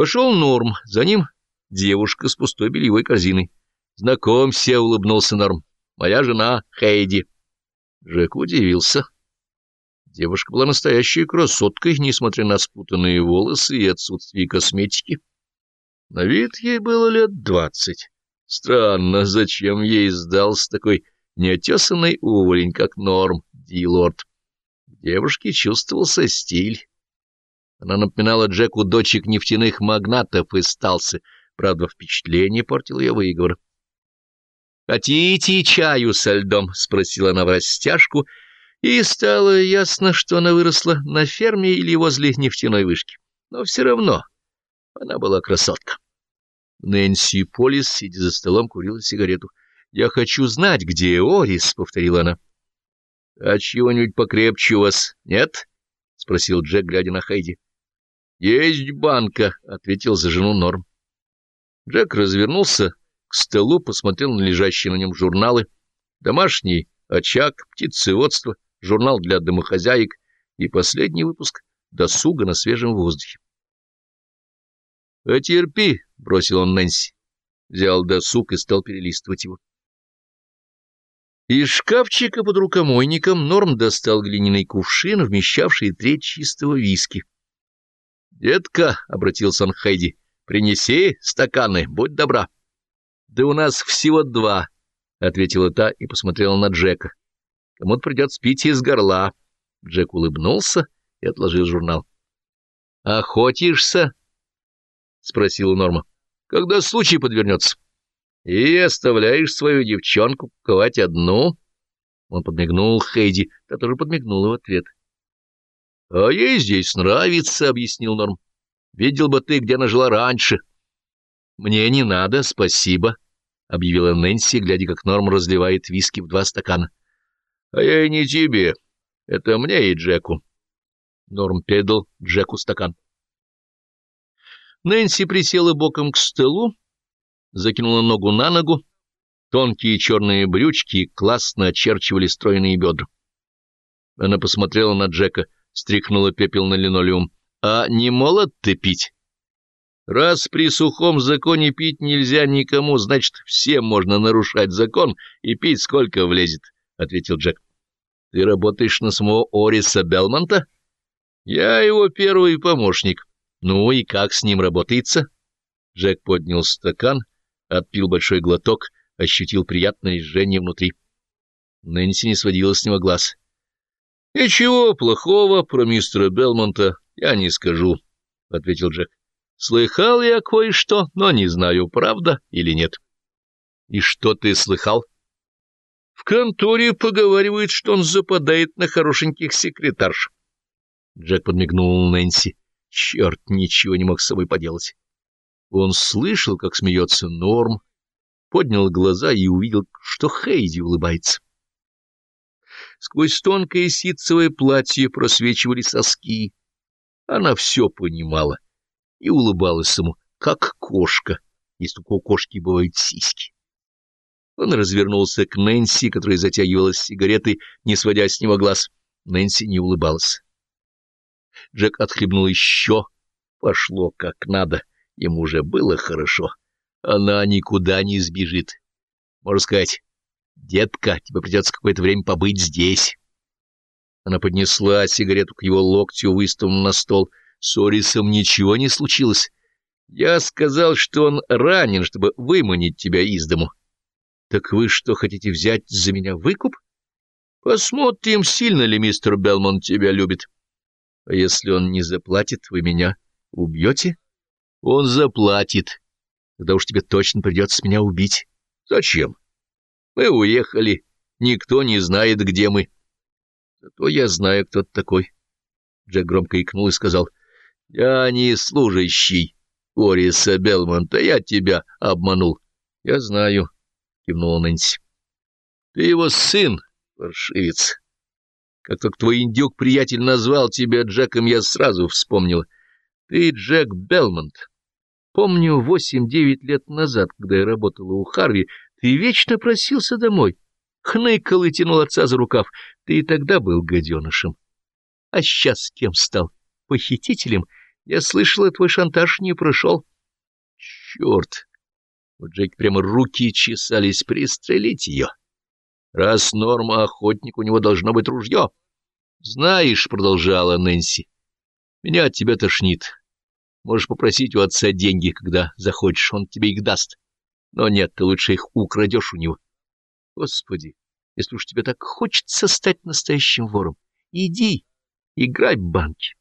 Пошел Норм, за ним девушка с пустой бельевой корзиной. «Знакомься», — улыбнулся Норм, — «моя жена Хейди». Джек удивился. Девушка была настоящей красоткой, несмотря на спутанные волосы и отсутствие косметики. На вид ей было лет двадцать. Странно, зачем ей сдался такой неотесанный уволень, как Норм Дилорд. В девушке чувствовался стиль. Она напоминала Джеку дочек нефтяных магнатов из Талсы, правда, впечатление портил ее выговор. «Хотите чаю со льдом?» — спросила она в растяжку, и стало ясно, что она выросла на ферме или возле нефтяной вышки. Но все равно она была красотка. Нэнси Полис, сидя за столом, курила сигарету. «Я хочу знать, где Орис», — повторила она. «А чего-нибудь покрепче у вас нет?» — спросил Джек, глядя на Хайди. «Есть банка», — ответил за жену Норм. Джек развернулся к столу, посмотрел на лежащие на нем журналы. Домашний очаг, птицеводство, журнал для домохозяек и последний выпуск «Досуга на свежем воздухе». «Потерпи», — бросил он Нэнси. Взял досуг и стал перелистывать его. Из шкафчика под рукомойником Норм достал глиняный кувшин, вмещавший треть чистого виски. «Детка», — обратился он к Хайди, — «принеси стаканы, будь добра». «Да у нас всего два», — ответила та и посмотрела на Джека. «Кому-то придется пить из горла». Джек улыбнулся и отложил журнал. «Охотишься?» — спросила Норма. «Когда случай подвернется?» «И оставляешь свою девчонку ковать одну?» Он подмигнул Хейди, та тоже подмигнула в ответ. — А ей здесь нравится, — объяснил Норм. — Видел бы ты, где она жила раньше. — Мне не надо, спасибо, — объявила Нэнси, глядя, как Норм разливает виски в два стакана. — А я и не тебе. Это мне и Джеку. Норм передал Джеку стакан. Нэнси присела боком к столу, закинула ногу на ногу. Тонкие черные брючки классно очерчивали стройные бедра. Она посмотрела на Джека —— стряхнула пепел на линолеум. — А не молод ты пить? — Раз при сухом законе пить нельзя никому, значит, всем можно нарушать закон и пить сколько влезет, — ответил Джек. — Ты работаешь на самого Ориса Белмонта? — Я его первый помощник. — Ну и как с ним работается? Джек поднял стакан, отпил большой глоток, ощутил приятное жжение внутри. Нэнси не сводила с него глаз. — Ничего плохого про мистера Белмонта я не скажу, — ответил Джек. — Слыхал я кое-что, но не знаю, правда или нет. — И что ты слыхал? — В конторе поговаривают, что он западает на хорошеньких секретарш. Джек подмигнул Нэнси. Черт, ничего не мог с собой поделать. Он слышал, как смеется Норм, поднял глаза и увидел, что Хейди улыбается. Сквозь тонкое ситцевое платье просвечивали соски. Она все понимала и улыбалась ему, как кошка, если у кошки бывают сиськи. Он развернулся к Нэнси, которая затягивалась сигаретой, не сводя с него глаз. Нэнси не улыбалась. Джек отхлебнул еще. Пошло как надо. Ему уже было хорошо. Она никуда не сбежит. Можно сказать, «Детка, тебе придется какое-то время побыть здесь». Она поднесла сигарету к его локтю, выставленному на стол. С Орисом ничего не случилось. Я сказал, что он ранен, чтобы выманить тебя из дому. Так вы что, хотите взять за меня выкуп? Посмотрим, сильно ли мистер Белмонт тебя любит. А если он не заплатит, вы меня убьете? Он заплатит. Тогда уж тебе точно придется меня убить. Зачем? Мы уехали, никто не знает, где мы. Зато я знаю, кто ты такой. Джек громко икнул и сказал, — Я не служащий Ориса Белмонта, я тебя обманул. — Я знаю, — кивнула Нэнси. — Ты его сын, паршивец. Как только твой индюк-приятель назвал тебя Джеком, я сразу вспомнил. Ты Джек Белмонт. Помню, восемь-девять лет назад, когда я работала у Харви, ты вечно просился домой, хныкал и тянул отца за рукав. Ты и тогда был гаденышем. А сейчас кем стал? Похитителем? Я слышала, твой шантаж не прошел. Черт! У Джеки прямо руки чесались пристрелить ее. Раз норма охотник, у него должно быть ружье. Знаешь, — продолжала Нэнси, — меня от тебя тошнит. Можешь попросить у отца деньги, когда захочешь, он тебе их даст. Но нет, ты лучше их украдешь у него. Господи, если уж тебе так хочется стать настоящим вором, иди, играй в банки.